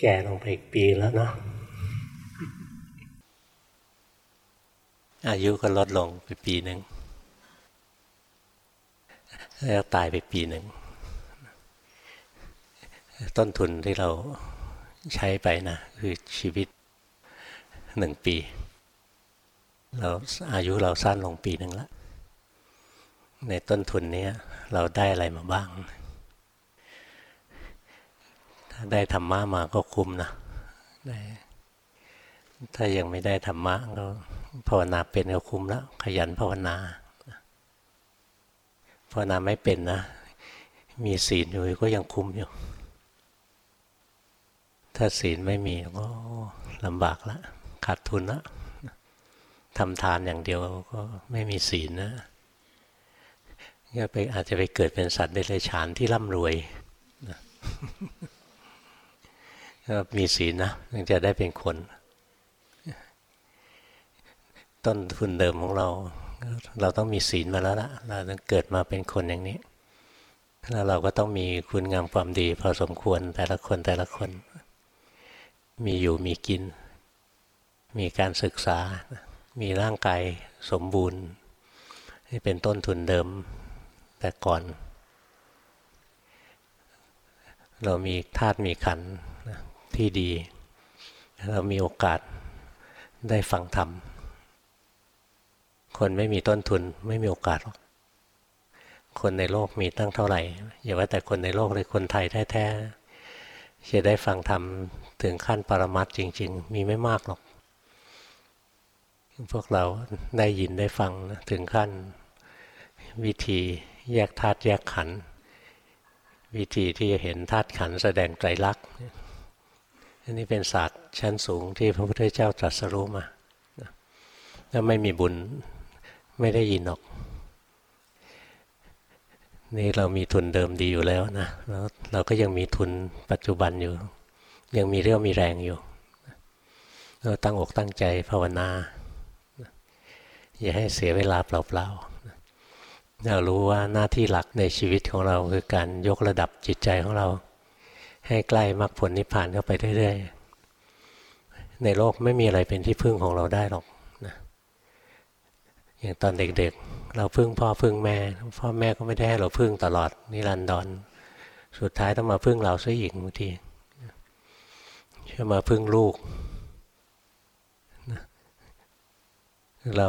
แก่ลงไปอีกปีแล้วเนาะอายุก็ลดลงไปปีหนึ่งแล้วตายไปปีหนึ่ง ต้นทุนที่เราใช้ไปนะ คือชีวิตหนึ่งปี เราอายุเราสั้นลงปีหนึ่งล้วในต้นทุนนี้เราได้อะไรมาบ้าง ได้ธรรมะมาก็คุ้มนะได้ถ้ายังไม่ได้ธรรมะก็ภาวนาเป็นก็คุ้มแล้ว ขยันภาวนาภาวนาไม่เป็นนะ มีศีลอยู่ก็ยังคุ้มอยู่ ถ้าศีลไม่มีก็ลำบากละขาดทุนละทำทานอย่างเดียวก็ไม่มีศีลนะก็ไปอาจจะไปเกิดเป็นสัตว์เดรัจฉานที่ร่ำรวย ก็มีศีลนะถึงจะได้เป็นคน ต้นทุนเดิมของเรา เราต้องมีศีลมาแล้วละเราต้องเกิดมาเป็นคนอย่างนี้ แล้วเราก็ต้องมีคุณงามความดี พอสมควรแต่ละคนแต่ละคน มีอยู่มีกิน มีการศึกษา มีร่างกายสมบูรณ์นี่เป็นต้นทุนเดิมแต่ก่อน เรามีธาตุมีขัน ที่ดี เรามีโอกาสได้ฟังธรรม คนไม่มีต้นทุนไม่มีโอกาสหรอกคนในโลกมีตั้งเท่าไหร่ อย่าว่าแต่คนในโลกเลยคนไทยแท้ๆจะได้ฟังธรรมถึงขั้นปรมัตจริง ๆ มีไม่มากหรอก พวกเราได้ยินได้ฟังถึงขั้นวิธีแยกธาตุแยกขันธ์วิธีที่จะเห็นธาตุขันธ์แสดงไตรลักษณ์ อันนี้เป็นศาสตร์ชั้นสูงที่พระพุทธเจ้าตรัสรู้มาถ้าไม่มีบุญไม่ได้ยินหรอก นี่เรามีทุนเดิมดีอยู่แล้วนะแล้วเราก็ยังมีทุนปัจจุบันอยู่ ยังมีเรี่ยวมีแรงอยู่เราตั้งอกตั้งใจภาวนา อย่าให้เสียเวลาเปล่าๆเรารู้ว่าหน้าที่หลักในชีวิตของเราคือการยกระดับจิตใจของเรา ให้ใกล้มรรคผลนิพพานเข้าไปเรื่อยๆ ในโลกไม่มีอะไรเป็นที่พึ่งของเราได้หรอกนะอย่างตอนเด็กๆ เราพึ่งพ่อพึ่งแม่ พ่อแม่ก็ไม่ได้ให้เราพึ่งตลอดนิรันดร สุดท้ายต้องมาพึ่งเราซะอีกบางทีจะมาพึ่งลูกเรา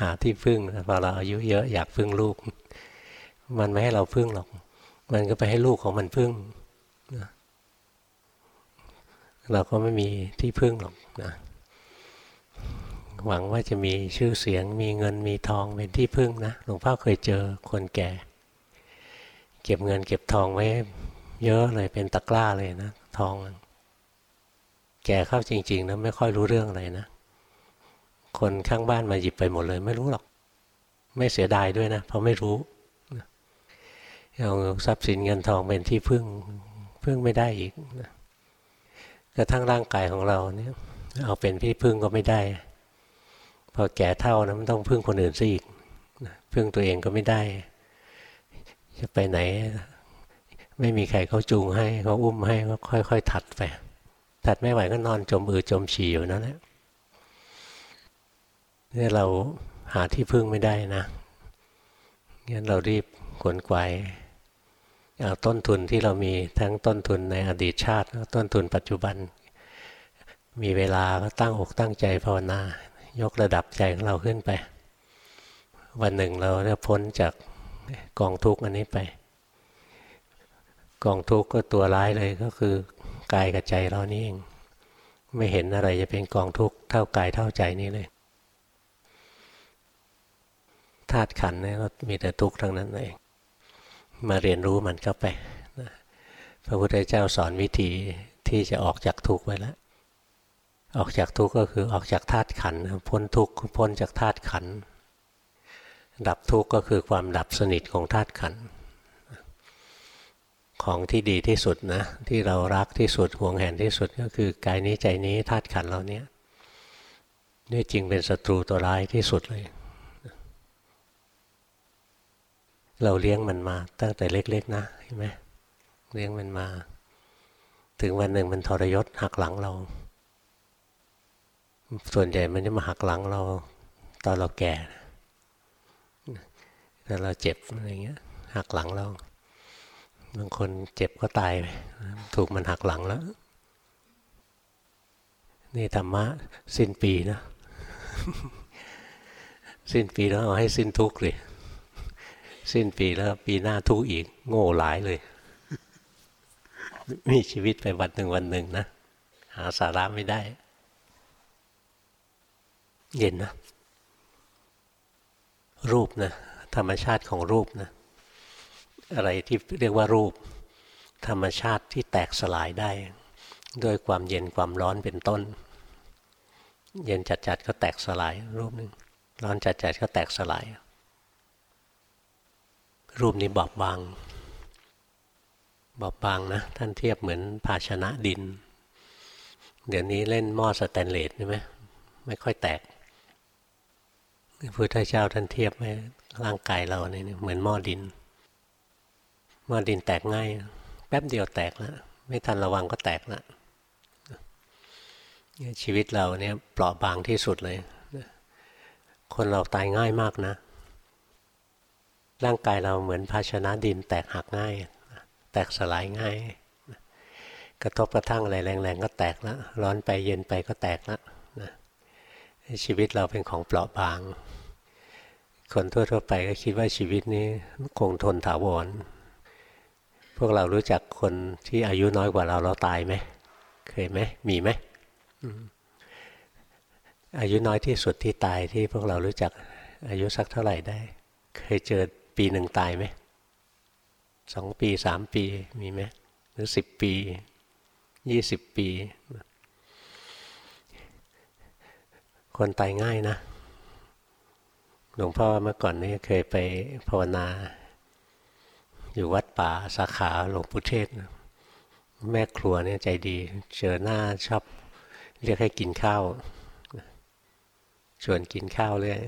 หาที่พึ่งพอเราอายุเยอะอยากพึ่งลูก มันไม่ให้เราพึ่งหรอก มันก็ไปให้ลูกของมันพึ่ง เราก็ไม่มีที่พึ่งหรอกนะหวังว่าจะมีชื่อเสียงมีเงินมีทองเป็นที่พึ่งนะหลวงพ่อเคยเจอคนแก่ เก็บเงินเก็บทองไว้ เยอะเลยเป็นตะกร้าเลยนะทอง แก่เข้าจริงๆนะไม่ค่อยรู้เรื่องอะไรนะคนข้างบ้านมาหยิบไปหมดเลย ไม่รู้หรอก ไม่เสียดายด้วยนะเพราะไม่รู้เอาทรัพย์สินเงินทองเป็นที่พึ่งพึ่งไม่ได้อีกนะ กระทั่งร่างกายของเราเนี่ยเอาเป็นที่พึ่งก็ไม่ได้ พอแก่เท่านะมันต้องพึ่งคนอื่นซะอีกพึ่งตัวเองก็ไม่ได้ จะไปไหน ไม่มีใครเขาจูงให้เขาอุ้มให้ก็ค่อยๆถัดไปถัดไม่ไหวก็นอนจมอือจมฉี่อยู่นั่นแหละนี่เราหาที่พึ่งไม่ได้นะงั้นเรารีบขวนขวาย ต้นทุนที่เรามีทั้งต้นทุนในอดีตชาติ ต้นทุนปัจจุบัน มีเวลาก็ตั้งอกตั้งใจภาวนายกระดับใจของเราขึ้นไป วันหนึ่งเราจะพ้นจากกองทุกข์อันนี้ไป กองทุกข์ก็ตัวร้ายเลยก็คือกายกับใจเรานี่เอง ไม่เห็นอะไรจะเป็นกองทุกข์เท่ากายเท่าใจนี้เลยธาตุขันนี่ก็มีแต่ทุกข์ทั้งนั้นเอง มาเรียนรู้มันเข้าไปนะพระพุทธเจ้าสอนวิธีที่จะออกจากทุกข์ไว้แล้วออกจากทุกข์ก็คือออกจากธาตุขันพ้นทุกข์พ้นจากธาตุขันดับทุกข์ก็คือความดับสนิทของธาตุขันของที่ดีที่สุดนะที่เรารักที่สุดห่วงแหนที่สุดก็คือกายนี้ใจนี้ธาตุขันเราเนี้ยนี่จริงเป็นศัตรูตัวร้ายที่สุดเลย เราเลี้ยงมันมาตั้งแต่เล็กๆนะเห็นไหมเลี้ยงมันมา ถึงวันหนึ่งมันทรยศหักหลังเรา ส่วนใหญ่มันจะมาหักหลังเรา ตอนเราแก่ตอนเราเจ็บอะไรเงี้ย หักหลังเราบางคนเจ็บก็ตายไปถูกมันหักหลังแล้ว นี่ธรรมะสิ้นปีนะ สิ้นปีแล้วเอาให้สิ้นทุกข์เลย สิ้นปีแล้วปีหน้าทุกอีก โง่หลายเลย มีชีวิตไปวันหนึ่งวันหนึ่งนะ หาสาระไม่ได้ เย็นนะ รูปนะ ธรรมชาติของรูปนะ อะไรที่เรียกว่ารูป ธรรมชาติที่แตกสลายได้ ด้วยความเย็นความร้อนเป็นต้น เย็นจัดๆก็แตกสลายรูปหนึ่งร้อนจัดๆก็แตกสลาย รูปนี้บอบบาง บอบบางนะ ท่านเทียบเหมือนภาชนะดิน เดี๋ยวนี้เล่นหม้อสแตนเลสใช่ไหมไม่ค่อยแตกพระพุทธเจ้าท่านเทียบไว้ร่างกายเราเนี่ยเหมือนหม้อดิน หม้อดินแตกง่าย แป๊บเดียวแตกแล้วไม่ทันระวังก็แตกแล้วชีวิตเราเนี่ยเปราะบางที่สุดเลย คนเราตายง่ายมากนะ ร่างกายเราเหมือนภาชนะดินแตกหักง่าย แตกสลายง่าย กระทบกระทั่งอะไรแรงๆก็แตกแล้วร้อนไปเย็นไปก็แตกแล้วนะชีวิตเราเป็นของเปราะบาง คนทั่วๆไปก็คิดว่าชีวิตนี้คงทนถาวร พวกเรารู้จักคนที่อายุน้อยกว่าเราเราตายไหม เคยไหม มีไหม อายุน้อยที่สุดที่ตายที่พวกเรารู้จักอายุสักเท่าไหร่ได้ เคยเจอ ปีหนึ่งตายไหมสองปีสามปีมีไหมหรือสิบปียี่สิบปี คนตายง่ายนะหลวงพ่อเมื่อก่อนนี้เคยไปภาวนา อยู่วัดป่าสาขาหลวงปู่เทศ แม่ครัวเนี่ยใจดี เจอหน้าชอบเรียกให้กินข้าวชวนกินข้าวเลย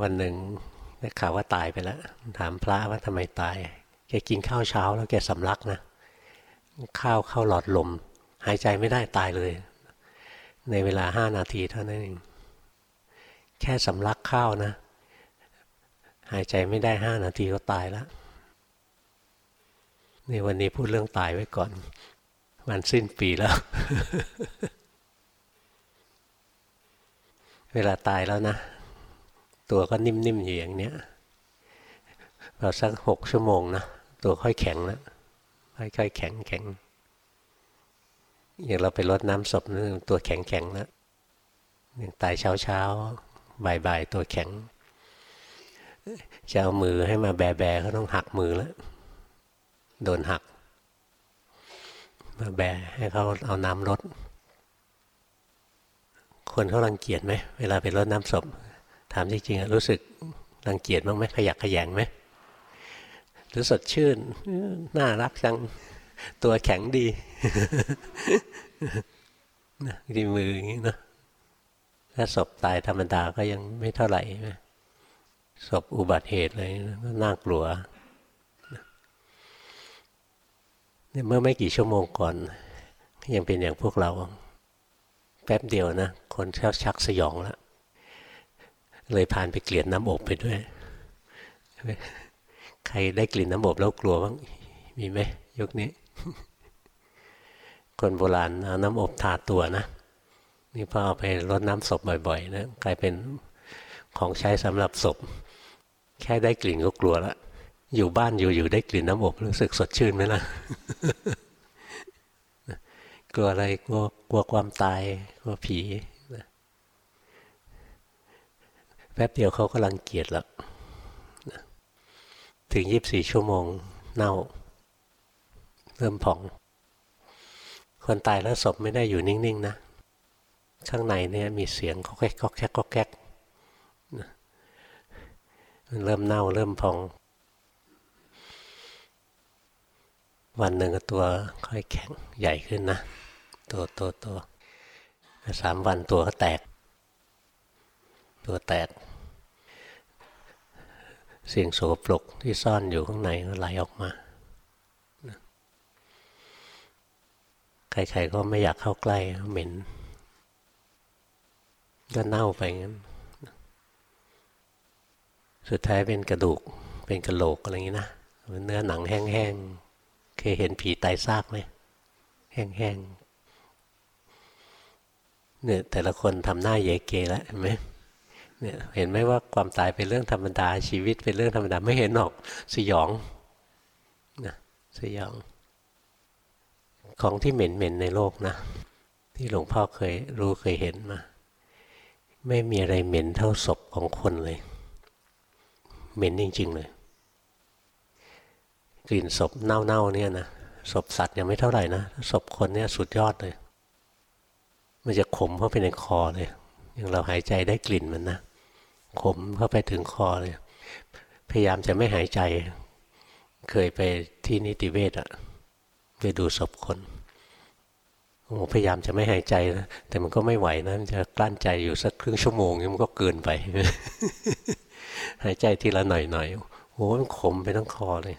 วันหนึ่งได้ข่าวว่าตายไปแล้ว ถามพระว่าทำไมตาย แกกินข้าวเช้าแล้วแกสำลักนะ ข้าวเข้าหลอดลม หายใจไม่ได้ตายเลย ในเวลาห้านาทีเท่านั้นเอง แค่สำลักข้าวนะ หายใจไม่ได้ห้านาทีก็ตายแล้วในวันนี้พูดเรื่องตายไว้ก่อนวันสิ้นปีแล้ว เวลาตายแล้วนะ ตัวก็นิ่มๆอยู่อย่างเนี้ยพอสักหกชั่วโมงนะตัวค่อยแข็งแล้วค่อยๆแข็งแข็งอย่างเราไปรดน้ำศพนั่ตัวแข็งแข็งแล้วอย่างตายเช้าเช้าบ่ายๆตัวแข็งจะเอามือให้มาแบแบก็ต้องหักมือแล้วโดนหัก มาแบให้เขาเอาน้ำรดคนเขารังเกียจไหมเวลาไปรดน้ำศพ ถามจริงๆรู้สึกรังเกียจบ้างไหมขยักขยงไหมหรือสดชื่น น่ารักจัง ตัวแข็งดีดีมืออย่างนี้นะถ้าศพตายธรรมดาก็ยังไม่เท่าไหร่ศพอุบัติเหตุเลยก็น่ากลัวเนี่ยเมื่อไม่กี่ชั่วโมงก่อน ยังเป็นอย่างพวกเรา แป๊บเดียวนะ คนชักชักสยองแล้ว เลยผ่านไปเกลียดน้ำอบไปด้วย ใครได้กลิ่นน้ำอบแล้วกลัวบ้างมีไหมยกนี้ คนโบราณเอาน้ำอบทาตัวนะนี่พอเอาไปรดน้ำศพบ่อยๆนะกลายเป็นของใช้สำหรับศพ แค่ได้กลิ่นก็กลัวล้วอยู่บ้านอยู่ๆได้กลิ่นน้ำอบรู้สึกสดชื่นไหมล่ะกลัวอะไรกลัวกลัวความตายกลัวผี แป๊บเดียวเขาก็รังเกียจแล้วถึงยีิบสี่ชั่วโมงเน่า เริ่มผ่อง คนตายแล้วศพไม่ได้อยู่นิ่งๆนะ ข้างในเนี่ยมีเสียงก็แก๊กก็แก๊กก็แก๊กมันเริ่มเน่าเริ่มพอง วันหนึ่งตัวค่อยแข็งใหญ่ขึ้นนะ ตัวตัวตัวสามวันตัวก็แตก ตัวแตก เสียงโสโปรกที่ซ่อนอยู่ข้างในก็ไหลออกมาใครๆก็ไม่อยากเข้าใกล้เหม็น ก็เน่าไปงั้น สุดท้ายเป็นกระดูก เป็นกระโหลกอะไรอย่างนี้นะเนื้อหนังแห้งๆ เคยเห็นผีตายซากไหม แห้งๆ เนี่ยแต่ละคนทำหน้าเยเกแล้วเห็นไหม เนี่ยเห็นไหมว่าความตายเป็นเรื่องธรรมดาชีวิตเป็นเรื่องธรรมดาไม่เห็นหรอกสยองนะสยอง ของที่เหม็นๆในโลกนะ ที่หลวงพ่อเคยรู้เคยเห็นมา ไม่มีอะไรเหม็นเท่าศพของคนเลย เหม็นจริง ๆ เลย กลิ่นศพเน่าๆเนี่ยนะศพสัตว์ยังไม่เท่าไหร่นะศพคนเนี่ยสุดยอดเลย มันจะขมเข้าไปในคอเลยอย่างเราหายใจได้กลิ่นมันนะ ขมเข้าไปถึงคอเลย พยายามจะไม่หายใจ เคยไปที่นิติเวศอะไปดูศพคนโอ้พยายามจะไม่หายใจนะแต่มันก็ไม่ไหวนะมันจะกลั้นใจอยู่สักครึ่งชั่วโมงมันก็เกินไป หายใจทีละหน่อยหน่อยโอ้มันขมไปทั้งคอเลย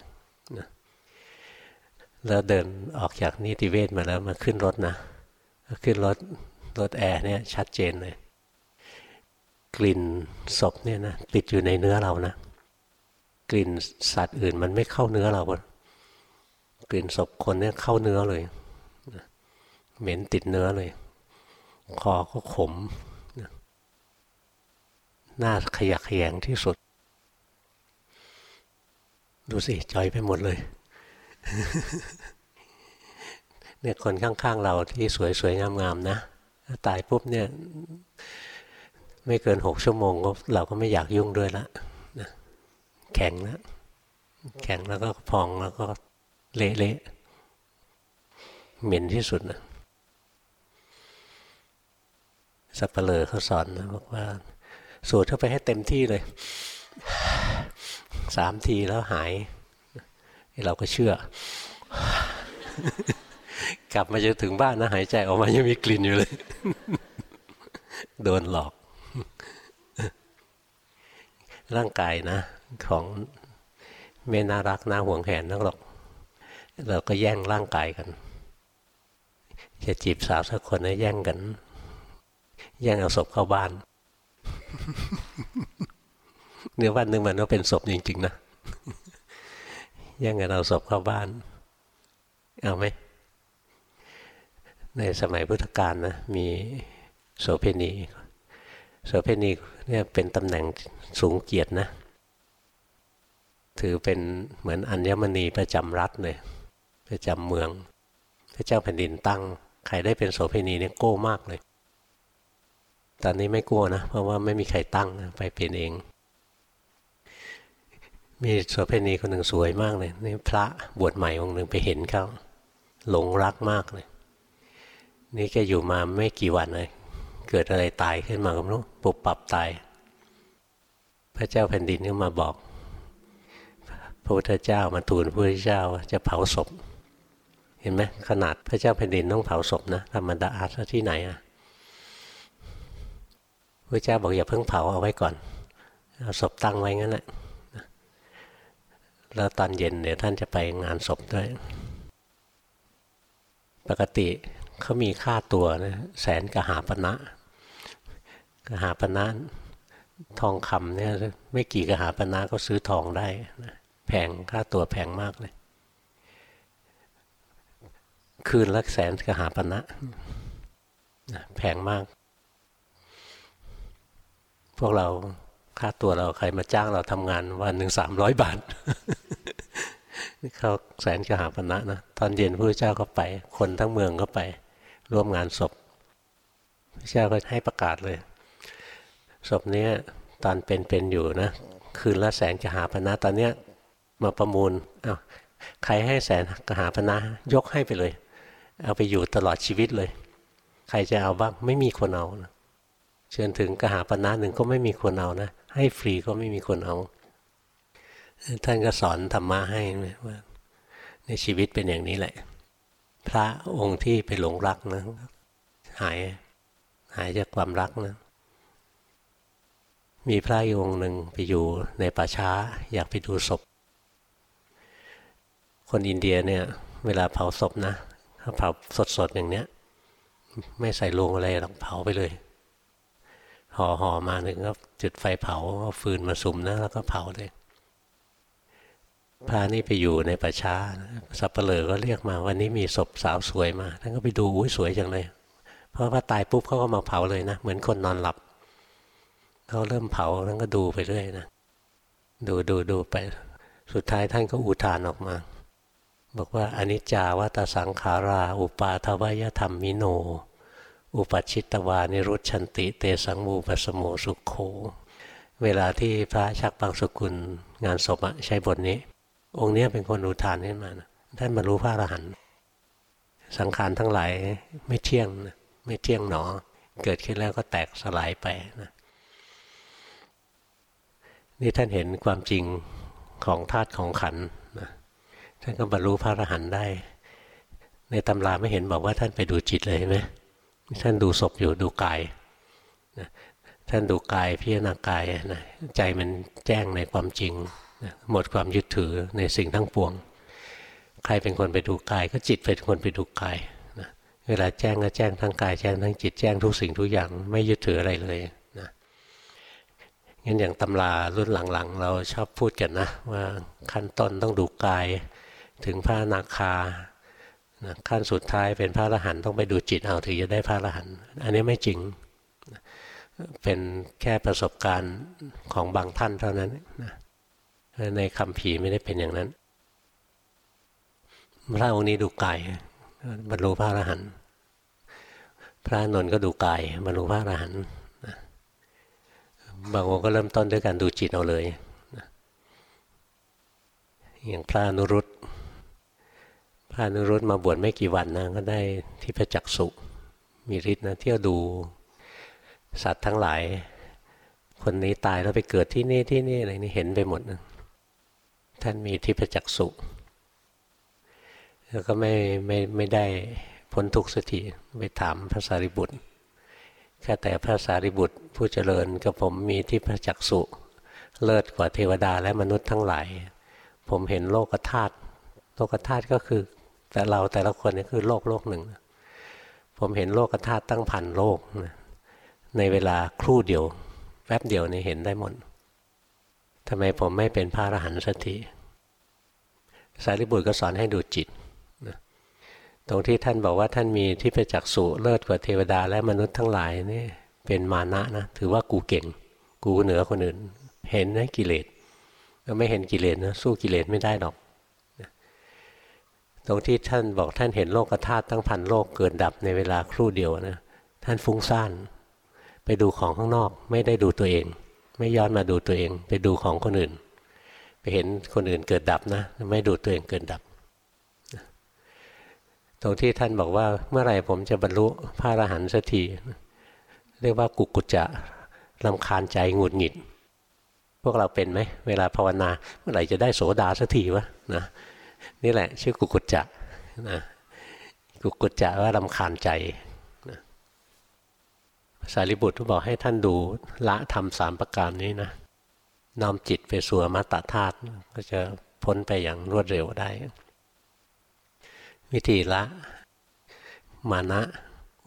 นะแล้วเดินออกจากนิติเวศมาแล้วมาขึ้นรถนะขึ้นรถรถแอร์เนี่ยชัดเจนเลย กลิ่นศพเนี่ยนะติดอยู่ในเนื้อเรานะ กลิ่นสัตว์อื่นมันไม่เข้าเนื้อเรา กลิ่นศพคนเนี่ยเข้าเนื้อเลย เหม็นติดเนื้อเลย คอก็ขมหน้าขยักขยงที่สุด ดูสิจอยไปหมดเลยเนี่ยคนข้างๆเราที่สวยๆงามๆนะ ตายปุ๊บเนี่ย ไม่เกินหกชั่วโมงก็เราก็ไม่อยากยุ่งด้วยละนะแข็งแล้วแข็งแล้วก็พองแล้วก็เละๆเหม็นที่สุดนะสับเปลือเขาสอนนะบอกว่า สูดเข้าไปให้เต็มที่เลยสามทีแล้วหาย เราก็เชื่อ กลับมาจะถึงบ้านนะหายใจออกมายังมีกลิ่นอยู่เลย โดนหลอก ร่างกายนะ ของไม่น่ารักน่าห่วงแหนนักหรอก เราก็แย่งร่างกายกัน จะจีบสาวสักคนนะแย่งกัน แย่งเอาศพเข้าบ้านเนื้อวันหนึ่งมันก็เป็นศพจริงๆนะแย่งกันเอาศพเข้าบ้าน เอาไหม ในสมัยพุทธกาลนะ มีโสเพณี โสเพณีเนี่ยเป็นตำแหน่งสูงเกียรตินะ ถือเป็นเหมือนอัญมณีประจำรัฐเลยประจำเมือง พระเจ้าแผ่นดินตั้ง ใครได้เป็นโสเพณีเนี่ยโก้มากเลย ตอนนี้ไม่กลัวนะ เพราะว่าไม่มีใครตั้งไปเป็นเอง มีโสเพณีคนหนึ่งสวยมากเลยนี่พระบวชใหม่องค์หนึ่งไปเห็นเขาหลงรักมากเลย นี่แกอยู่มาไม่กี่วันเลย เกิดอะไรตายขึ้นมาก็ไม่รู้ปุบปับตาย พระเจ้าแผ่นดินก็มาบอก พระพุทธเจ้ามาทูลพระพุทธเจ้าจะเผาศพ เห็นไหมขนาดพระเจ้าแผ่นดินต้องเผาศพนะธรรมดาอาที่ไหนอะพระเจ้าบอกอย่าเพิ่งเผาเอาไว้ก่อนเอาศพตั้งไว้งั้นแหละแล้วตอนเย็นเดี๋ยวท่านจะไปงานศพด้วย ปกติเขามีค่าตัวนะแสนกหาปณะ กหาปณะทองคำเนี่ยไม่กี่กหาปณะก็ซื้อทองได้นะแพงค่าตัวแพงมากเลย คืนละแสนกหาปณะนะแพงมาก พวกเราค่าตัวเราใครมาจ้างเราทำงานวันหนึ่งสามร้อยบาทเขาแสนกหาปณะนะตอนเย็นพระเจ้าก็ไป คนทั้งเมืองก็ไป ร่วมงานศพพระเจ้าก็ให้ประกาศเลย ศพเนี้ยตอนเป็นๆอยู่นะ คืนละแสนกหาพนะตอนเนี้ยมาประมูลอา้าวใครให้แสนกหาพนะยกให้ไปเลย เอาไปอยู่ตลอดชีวิตเลย ใครจะเอาบ้างไม่มีคนเอานะเชิญถึงกหาปณะหนึ่งก็ไม่มีคนเอานะ ให้ฟรีก็ไม่มีคนเอา ท่านก็สอนธรรมะให้ว่าในชีวิตเป็นอย่างนี้แหละ พระองค์ที่ไปหลงรักนะหายหายจากความรักนะ มีพระองค์หนึ่งไปอยู่ในป่าช้า อยากไปดูศพ คนอินเดียเนี่ย เวลาเผาศพนะถ้าเผาสดๆอย่างเนี้ย ไม่ใส่ลงอะไรหรอกเผาไปเลยห่อห่อมาหนึ่งก็จุดไฟเผาเอาฟืนมาสุมนะแล้วก็เผาเลยพระนี่ไปอยู่ในป่าช้าสับเปลือก็เรียกมาวันนี้มีศพสาวสวยมาท่านก็ไปดูอุ้ยสวยจังเลย เพราะว่าตายปุ๊บเขาก็มาเผาเลยนะ เหมือนคนนอนหลับ เขาเริ่มเผาท่านก็ดูไปเรื่อยนะดูดูดูไป สุดท้ายท่านก็อุทานออกมา บอกว่าอนิจจาวัตสังขารา อุปาทวยธรรมมิโน อุปัชิตวานิรุชันติ เตสังมูปสโมสุขโข เวลาที่พระชักบางสกุลงานศพใช้บทนี้ องค์นี้เป็นคนอุทานขึ้นมานะท่านบรรลุพระอรหันต์สังขารทั้งหลายไม่เที่ยงนะไม่เที่ยงหนอ เกิดขึ้นแล้วก็แตกสลายไปนะ นี่ท่านเห็นความจริงของธาตุของขันนะท่านก็บรรลุพระอรหันต์ได้ ในตำราไม่เห็นบอกว่าท่านไปดูจิตเลยไหมท่านดูศพอยู่ดูกายนะท่านดูกายพิจารณากายนะใจมันแจ้งในความจริงนะหมดความยึดถือในสิ่งทั้งปวง ใครเป็นคนไปดูกาย ก็จิตเป็นคนไปดูกายนะเวลาแจ้งก็แจ้งทั้งกายแจ้งทั้งจิตแจ้งทุกสิ่งทุกอย่างไม่ยึดถืออะไรเลย งั้นอย่างตำรารุ่นหลังๆ เราชอบพูดกันนะว่าขั้นต้นต้องดูกายถึงพระนาคานะขั้นสุดท้ายเป็นพระอรหันต์ต้องไปดูจิตเอาถึงจะได้พระอรหันต์อันนี้ไม่จริงเป็นแค่ประสบการณ์ของบางท่านเท่านั้นนะในคำผีไม่ได้เป็นอย่างนั้น พระองค์นี้ดูกายบรรลุพระอรหันต์พระนนท์ก็ดูกายบรรลุพระอรหันต์ บางองค์ก็เริ่มต้นด้วยการดูจิตเอาเลย อย่างพระนุรุตพระนุรุตมาบวชไม่กี่วันนะก็ได้ที่พระจักสุมีฤทธิ์นะเที่ยวดูสัตว์ทั้งหลาย คนนี้ตายแล้วไปเกิดที่นี่ที่นี่อะไรนี่เห็นไปหมดนะท่านมีทิพจักสุแล้วก็ไม่ไม่ไม่ได้พ้นทุกข์สักทีไปถามพระสารีบุตร แค่แต่พระสารีบุตรผู้เจริญกับผมมีทิพระจักสุเลิศกว่าเทวดาและมนุษย์ทั้งหลาย ผมเห็นโลกธาตุโลกธาตุก็คือแต่เราแต่ละคนนี่คือโลกโลกหนึ่ง ผมเห็นโลกธาตุตั้งพันโลก ในเวลาครู่เดียวแป๊บเดียวนี่เห็นได้หมดทำไมผมไม่เป็นพระอรหันต์สักทีสารีบุตรก็สอนให้ดูจิต ตรงที่ท่านบอกว่าท่านมีที่ไปจักสุเลิศกว่าเทวดาและมนุษย์ทั้งหลายนี่เป็นมานะนะถือว่ากูเก่ง กูเหนือคนอื่น เห็นนะกิเลสก็ไม่เห็นกิเลสนะสู้กิเลสไม่ได้หรอกตรงที่ท่านบอกท่านเห็นโลกธาตุตั้งพันโลกเกิดดับในเวลาครู่เดียวนะท่านฟุ้งซ่านไปดูของข้างนอกไม่ได้ดูตัวเอง ไม่ย้อนมาดูตัวเอง ไปดูของคนอื่น ไปเห็นคนอื่นเกิดดับนะ ไม่ดูตัวเองเกิดดับ ตรงที่ท่านบอกว่าเมื่อไหร่ผมจะบรรลุพระอรหันต์สักทีเรียกว่ากุกุจจะลำคาญใจหงุดหงิด พวกเราเป็นไหมเวลาภาวนาเมื่อไหร่จะได้โสดาสักทีวะนะนี่แหละ ชื่อกุกุจจะนะกุกุจจะว่าลำคาญใจนะสารีบุตรบอกให้ท่านดูละธรรมสามประการนี้นะน้อมจิตไปสู่อมตะธาตุก็จะพ้นไปอย่างรวดเร็วได้ วิธีละ มานะ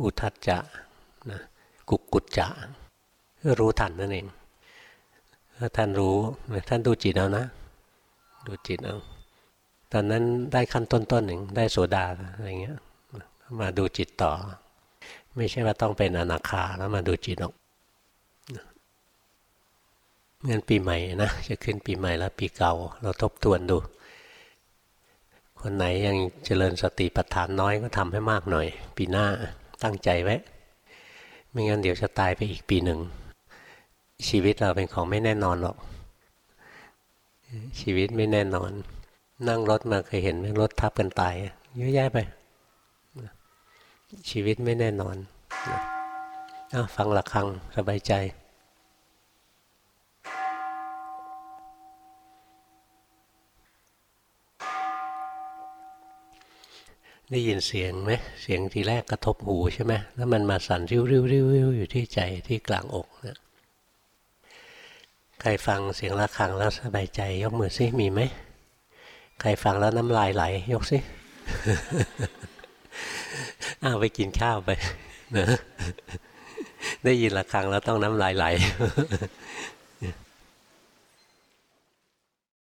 อุทัจจะนะกุกุจจะรู้ทันนั่นเองถ้าท่านรู้ท่านดูจิตเอานะ ดูจิตเอาตอนนั้นได้ขั้นต้นๆหนึ่งได้โสดาอะไรเงี้ย มาดูจิตต่อ ไม่ใช่ว่าต้องเป็นอนาคาแล้วมาดูจิตหรอกเงินปีใหม่นะจะขึ้นปีใหม่แล้วปีเก่า เราทบทวนดู คนไหนยังเจริญสติปัฏฐานน้อยก็ทำให้มากหน่อย ปีหน้าตั้งใจไว้ ไม่งั้นเดี๋ยวจะตายไปอีกปีหนึ่ง ชีวิตเราเป็นของไม่แน่นอนหรอก ชีวิตไม่แน่นอน นั่งรถมาเคยเห็นไหมรถทับกันตายเยอะแยะไป ชีวิตไม่แน่นอนอฟังหลักครังสบายใจ ได้ยินเสียงไหมเสียงทีแรกกระทบหูใช่ไหมแล้วมันมาสั่นริ้วริ้วริ้วอยู่ที่ใจที่กลางอกนะใครฟังเสียงะระฆังแล้วสบายใจ ยกมือซิมีไหมใครฟังแล้วน้ำลายไหล ยกสิอ้าวไปกินข้าวไปนะได้ยินระฆังแล้วต้องน้ำลายไหล